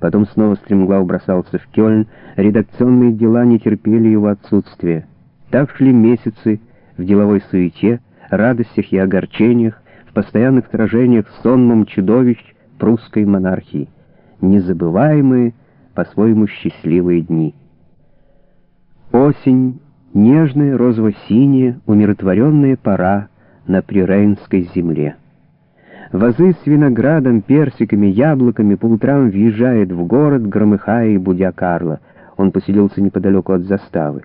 Потом снова стремглав бросался в Кёльн, редакционные дела не терпели его отсутствия. Так шли месяцы в деловой суете, радостях и огорчениях, в постоянных сражениях с сонмом чудовищ прусской монархии. Незабываемые, по-своему счастливые дни. Осень, нежная розово-синяя, умиротворенная пора на прирейнской земле. Вазы с виноградом, персиками, яблоками по утрам въезжает в город, громыхая и будя Карла. Он поселился неподалеку от заставы.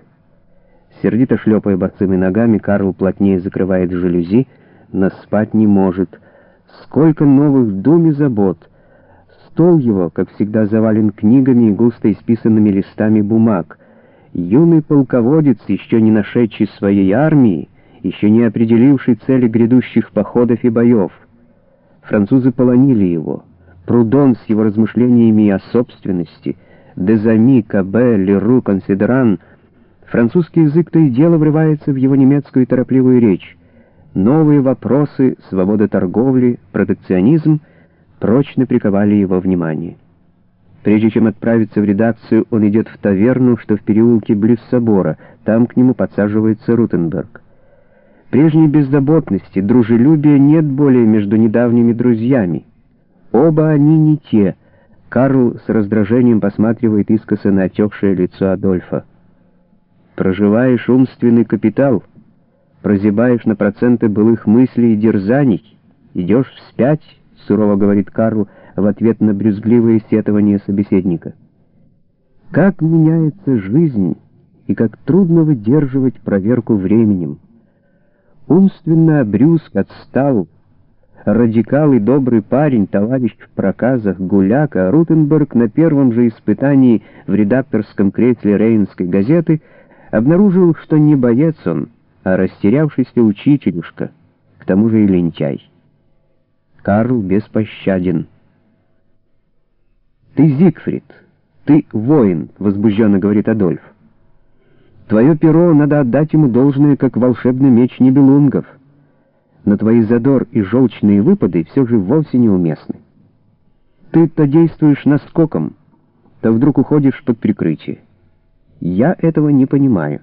Сердито шлепая босыми ногами, Карл плотнее закрывает жалюзи, но спать не может. Сколько новых дум и забот! Стол его, как всегда, завален книгами и густо исписанными листами бумаг. Юный полководец, еще не нашедший своей армии, еще не определивший цели грядущих походов и боев. Французы полонили его. Прудон с его размышлениями о собственности, Дезами, Кабе, Леру, Консидеран. Французский язык то и дело врывается в его немецкую торопливую речь. Новые вопросы, свобода торговли, протекционизм прочно приковали его внимание. Прежде чем отправиться в редакцию, он идет в таверну, что в переулке близ собора. Там к нему подсаживается Рутенберг. Прежней беззаботности, дружелюбия нет более между недавними друзьями. Оба они не те. Карл с раздражением посматривает искоса на отекшее лицо Адольфа. Проживаешь умственный капитал, прозябаешь на проценты былых мыслей и дерзаний, идешь вспять, сурово говорит Карл в ответ на брюзгливые сетования собеседника. Как меняется жизнь, и как трудно выдерживать проверку временем. Умственно обрюзг отстал, радикал и добрый парень, товарищ в проказах, гуляк, а Рутенберг на первом же испытании в редакторском кресле Рейнской газеты обнаружил, что не боец он, а растерявшийся учителюшка, к тому же и лентяй. Карл беспощаден. «Ты Зигфрид, ты воин», — возбужденно говорит Адольф. Твое перо надо отдать ему должное, как волшебный меч Нибелунгов. Но твои задор и желчные выпады все же вовсе неуместны. Ты то действуешь наскоком, то вдруг уходишь под прикрытие. Я этого не понимаю.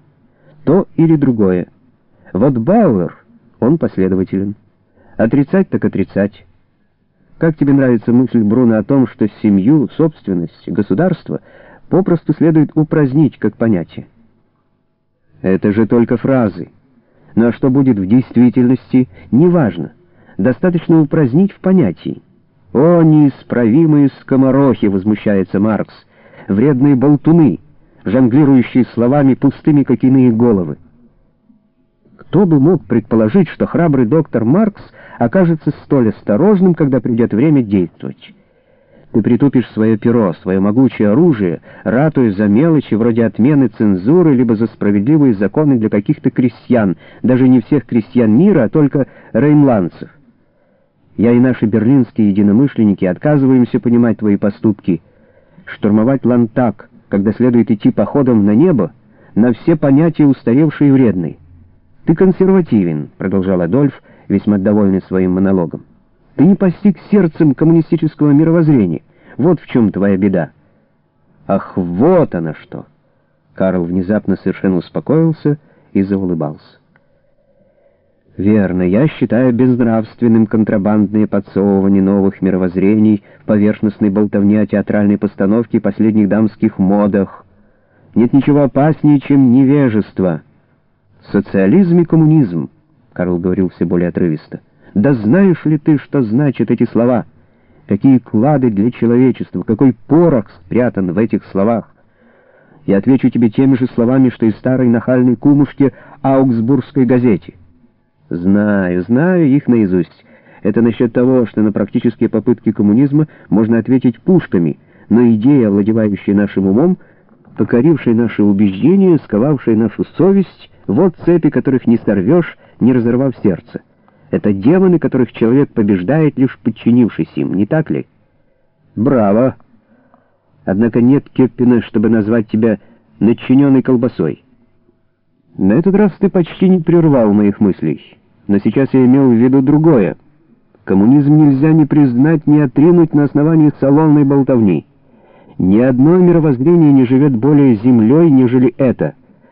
То или другое. Вот Бауэр, он последователен. Отрицать так отрицать. Как тебе нравится мысль Бруно о том, что семью, собственность, государство попросту следует упразднить как понятие? Это же только фразы. Но что будет в действительности, неважно. Достаточно упразднить в понятии. «О, неисправимые скоморохи!» — возмущается Маркс. «Вредные болтуны, жонглирующие словами пустыми, как иные головы». Кто бы мог предположить, что храбрый доктор Маркс окажется столь осторожным, когда придет время действовать? Ты притупишь свое перо, свое могучее оружие, ратуя за мелочи вроде отмены цензуры, либо за справедливые законы для каких-то крестьян, даже не всех крестьян мира, а только рейнландцев. Я и наши берлинские единомышленники отказываемся понимать твои поступки. Штурмовать Лантак, когда следует идти походом на небо, на все понятия устаревшие и вредные. «Ты консервативен», — продолжал Адольф, весьма довольный своим монологом. Ты не постиг сердцем коммунистического мировоззрения. Вот в чем твоя беда. Ах, вот она что! Карл внезапно совершенно успокоился и заулыбался. Верно, я считаю безнравственным контрабандные подсовывания новых мировоззрений, поверхностной болтовни о театральной постановке последних дамских модах. Нет ничего опаснее, чем невежество. Социализм и коммунизм, Карл говорил все более отрывисто. Да знаешь ли ты, что значат эти слова? Какие клады для человечества, какой порох спрятан в этих словах? Я отвечу тебе теми же словами, что и старой нахальной кумушке Аугсбургской газете. Знаю, знаю их наизусть. Это насчет того, что на практические попытки коммунизма можно ответить пушками, но идея, овладевающая нашим умом, покорившая наши убеждения, сковавшая нашу совесть, вот цепи, которых не сорвешь, не разорвав сердце. Это демоны, которых человек побеждает, лишь подчинившись им, не так ли? Браво! Однако нет Кеппина, чтобы назвать тебя начиненной колбасой. На этот раз ты почти не прервал моих мыслей, но сейчас я имел в виду другое. Коммунизм нельзя ни признать, ни отринуть на основании салонной болтовни. Ни одно мировоззрение не живет более землей, нежели это.